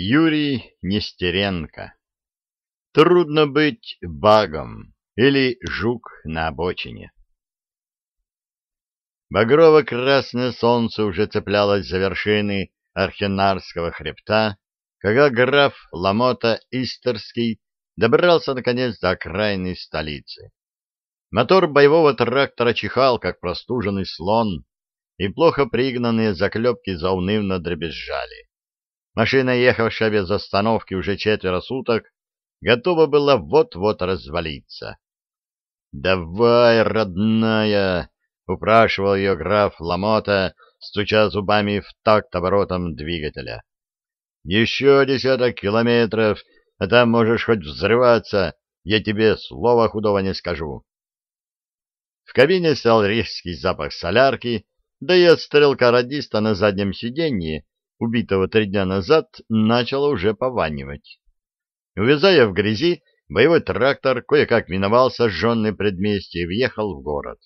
Юрий Нестеренко. Трудно быть багом или жук на обочине. Багрово-красное солнце уже цеплялось за вершины Архенарского хребта, когда граф Ламота Истерский добрался наконец до окраины столицы. Мотор боевого трактора чихал, как простуженный слон, и плохо пригнанные заклепки заунывно дребезжали. Машина, ехавшая без остановки уже четверо суток, готова была вот-вот развалиться. «Давай, родная!» — упрашивал ее граф Ламота, стуча зубами в такт оборотом двигателя. «Еще десяток километров, а там можешь хоть взрываться, я тебе слова худого не скажу». В кабине стал резкий запах солярки, да и от стрелка-радиста на заднем сиденье, убитого три дня назад, начало уже пованивать. Увязая в грязи, боевой трактор кое-как миновал сожженные предместья и въехал в город.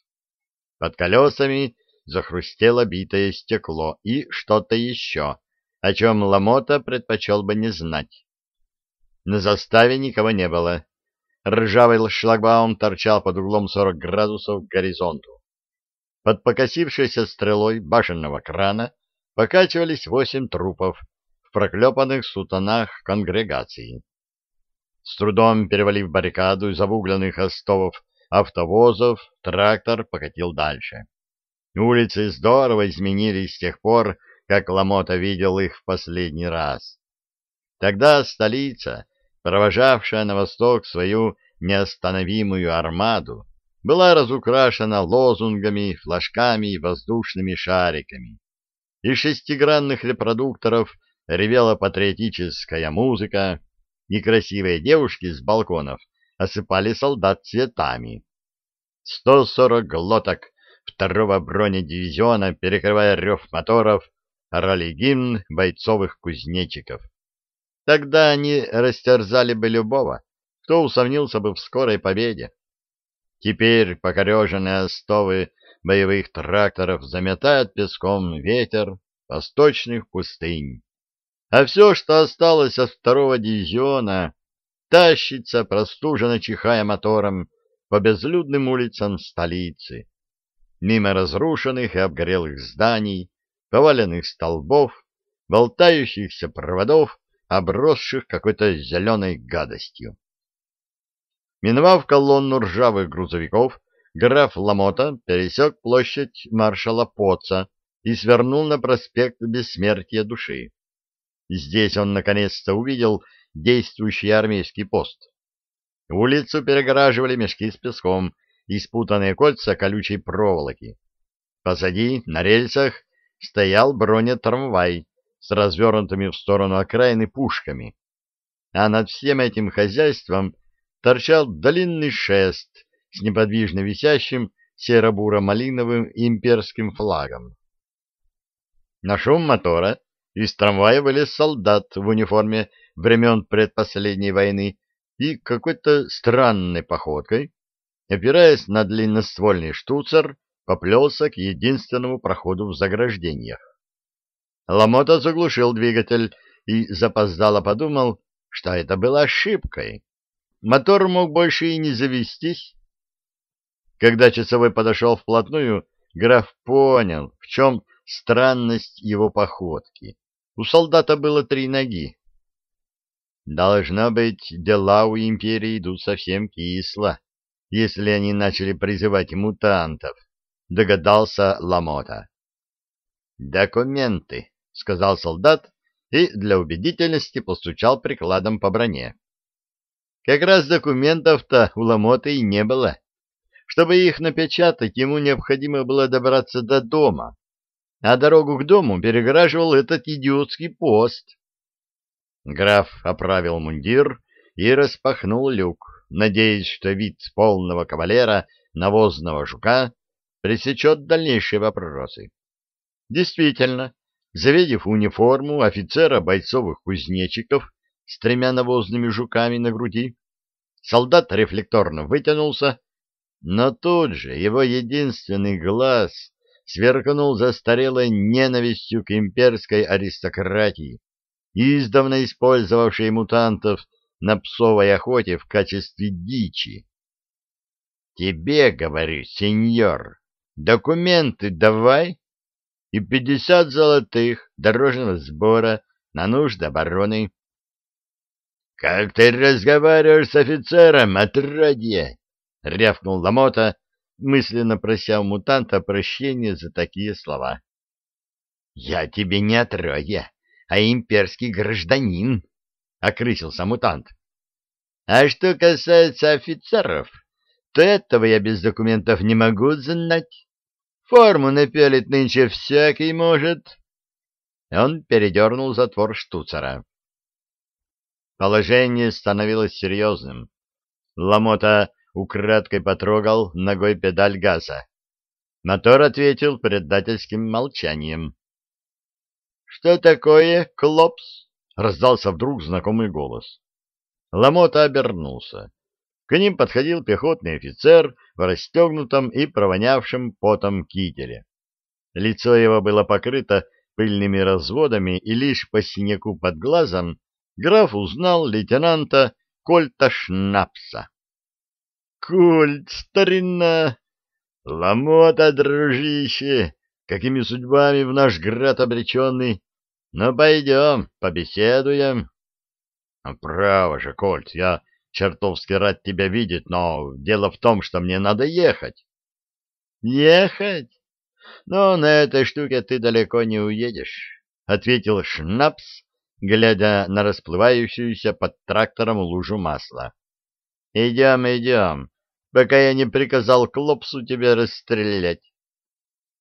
Под колесами захрустело битое стекло и что-то еще, о чем Ламота предпочел бы не знать. На заставе никого не было. Ржавый шлагбаум торчал под углом 40 градусов к горизонту. Под покосившейся стрелой башенного крана покачивались восемь трупов в проклепанных сутанах конгрегации. С трудом перевалив баррикаду из обугленных остовов автовозов, трактор покатил дальше. Улицы здорово изменились с тех пор, как Ламота видел их в последний раз. Тогда столица, провожавшая на восток свою неостановимую армаду, была разукрашена лозунгами, флажками и воздушными шариками. Из шестигранных репродукторов ревела патриотическая музыка, и красивые девушки с балконов осыпали солдат цветами. 140 глоток второго бронедивизиона, перекрывая рев моторов, орали гимн бойцовых кузнечиков. Тогда они растерзали бы любого, кто усомнился бы в скорой победе. Теперь покореженные остовы боевых тракторов заметает песком ветер восточных пустынь. А все, что осталось от второго дивизиона, тащится, простуженно чихая мотором, по безлюдным улицам столицы, мимо разрушенных и обгорелых зданий, поваленных столбов, болтающихся проводов, обросших какой-то зеленой гадостью. Миновав колонну ржавых грузовиков, граф Ламота пересек площадь маршала Поца и свернул на проспект Бессмертия Души. Здесь он наконец-то увидел действующий армейский пост. Улицу перегораживали мешки с песком и спутанные кольца колючей проволоки. Позади, на рельсах, стоял бронетрамвай с развернутыми в сторону окраины пушками. А над всем этим хозяйством торчал длинный шест с неподвижно висящим серо-буро-малиновым имперским флагом. На шум мотора из трамвая вылез солдат в униформе времен предпоследней войны и какой-то странной походкой, опираясь на длинноствольный штуцер, поплелся к единственному проходу в заграждениях. Ламота заглушил двигатель и запоздало подумал, что это было ошибкой. Мотор мог больше и не завестись. Когда часовой подошел вплотную, граф понял, в чем странность его походки. У солдата было три ноги. Должно быть, дела у империи идут совсем кисло, если они начали призывать мутантов, догадался Ламота. Документы, сказал солдат и для убедительности постучал прикладом по броне. Как раз документов-то у Ламоты и не было. Чтобы их напечатать, ему необходимо было добраться до дома, а дорогу к дому перегораживал этот идиотский пост. Граф оправил мундир и распахнул люк, надеясь, что вид полного кавалера навозного жука пресечет дальнейшие вопросы. Действительно, завидев униформу офицера бойцовых кузнечиков, с тремя навозными жуками на груди. Солдат рефлекторно вытянулся, но тут же его единственный глаз сверкнул застарелой ненавистью к имперской аристократии, издавна использовавшие мутантов на псовой охоте в качестве дичи. Тебе, говорю, сеньор, документы давай и пятьдесят золотых дорожного сбора на нужды обороны. — Как ты разговариваешь с офицером, отродье? — рявкнул Ламота, мысленно прося у мутанта прощения за такие слова. — Я тебе не отродье, а имперский гражданин, — окрысился мутант. — А что касается офицеров, то этого я без документов не могу знать. Форму напялить нынче всякий может. Он передернул затвор штуцера. Положение становилось серьезным. Ламота украдкой потрогал ногой педаль газа. Мотор ответил предательским молчанием. — Что такое, Клопс? — раздался вдруг знакомый голос. Ламота обернулся. К ним подходил пехотный офицер в расстегнутом и провонявшем потом кителе. Лицо его было покрыто пыльными разводами, и лишь по синяку под глазом граф узнал лейтенанта Кольта Шнапса. Культ, старина! Ломота, дружище! Какими судьбами в наш град обреченный? Ну, пойдем, побеседуем. — Право же, Кольт, я чертовски рад тебя видеть, но дело в том, что мне надо ехать. — Ехать? Ну, на этой штуке ты далеко не уедешь, — ответил Шнапс, глядя на расплывающуюся под трактором лужу масла. — Идем, идем пока я не приказал Клопсу тебя расстрелять.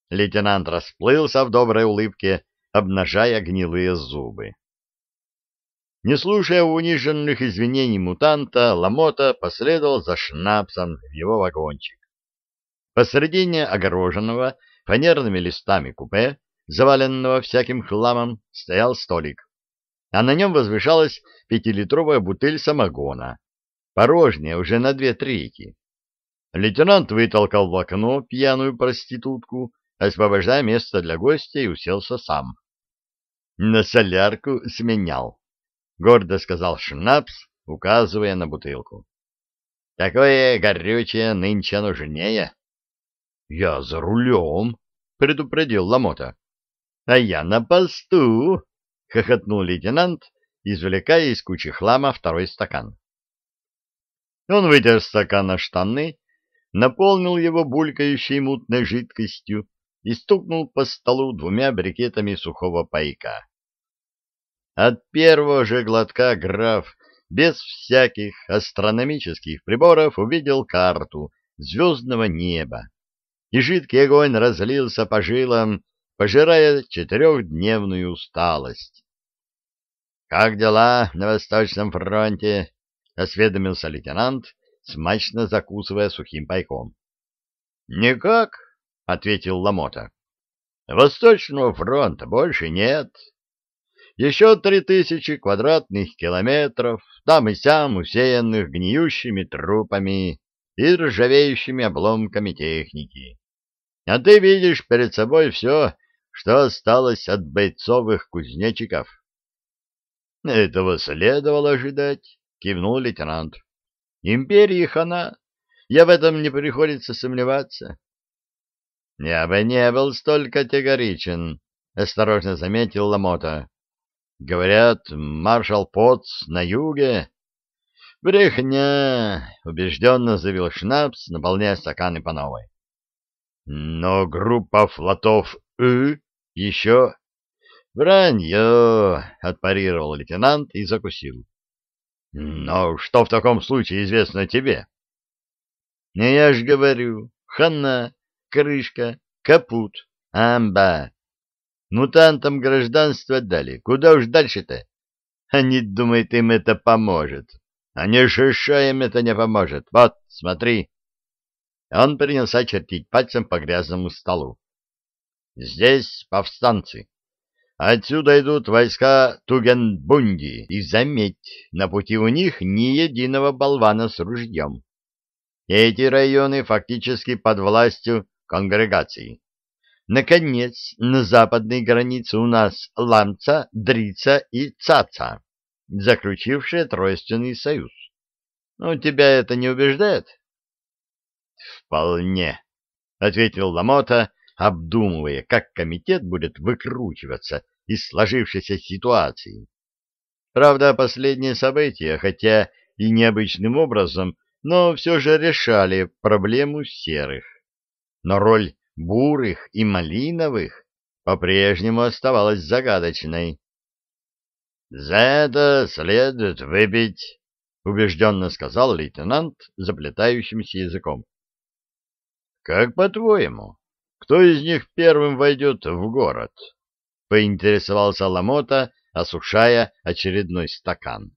Лейтенант расплылся в доброй улыбке, обнажая гнилые зубы. Не слушая униженных извинений мутанта, Ламота последовал за шнапсом в его вагончик. Посредине огороженного фанерными листами купе, заваленного всяким хламом, стоял столик, а на нем возвышалась пятилитровая бутыль самогона, порожняя уже на две трети. Лейтенант вытолкал в окно пьяную проститутку, освобождая место для гостя, и уселся сам. — На солярку сменял, — гордо сказал Шнапс, указывая на бутылку. — Такое горючее нынче нужнее. — Я за рулем, — предупредил Ламота. — А я на посту, — хохотнул лейтенант, извлекая из кучи хлама второй стакан. Он вытер стакан на штаны наполнил его булькающей мутной жидкостью и стукнул по столу двумя брикетами сухого пайка. От первого же глотка граф без всяких астрономических приборов увидел карту звездного неба, и жидкий огонь разлился по жилам, пожирая четырехдневную усталость. — Как дела на Восточном фронте? — осведомился лейтенант, смачно закусывая сухим пайком. — Никак, — ответил Ламота. — Восточного фронта больше нет. Еще три тысячи квадратных километров, там и сям усеянных гниющими трупами и ржавеющими обломками техники. А ты видишь перед собой все, что осталось от бойцовых кузнечиков. — Этого следовало ожидать, — кивнул лейтенант. Империи хана. Я в этом не приходится сомневаться. — Я бы не был столь категоричен, — осторожно заметил Ламота. — Говорят, маршал Потц на юге. — Брехня! — убежденно заявил Шнапс, наполняя стаканы по новой. — Но группа флотов «Ы» еще... — Вранье! — отпарировал лейтенант и закусил. Но что в таком случае известно тебе? Не я ж говорю, хана, крышка, капут, амба. Мутантам гражданство дали. Куда уж дальше-то? Они думают, им это поможет. А не шиша им это не поможет. Вот, смотри. Он принялся чертить пальцем по грязному столу. Здесь повстанцы. Отсюда идут войска Тугенбунди, и заметь, на пути у них ни единого болвана с ружьем. Эти районы фактически под властью конгрегации. Наконец, на западной границе у нас Ламца, Дрица и Цаца, заключившие тройственный союз. Ну, тебя это не убеждает? — Вполне, — ответил Ламота, обдумывая, как комитет будет выкручиваться из сложившейся ситуации. Правда, последние события, хотя и необычным образом, но все же решали проблему серых. Но роль бурых и малиновых по-прежнему оставалась загадочной. «За это следует выпить», — убежденно сказал лейтенант заплетающимся языком. «Как по-твоему, кто из них первым войдет в город?» — поинтересовался Ламота, осушая очередной стакан.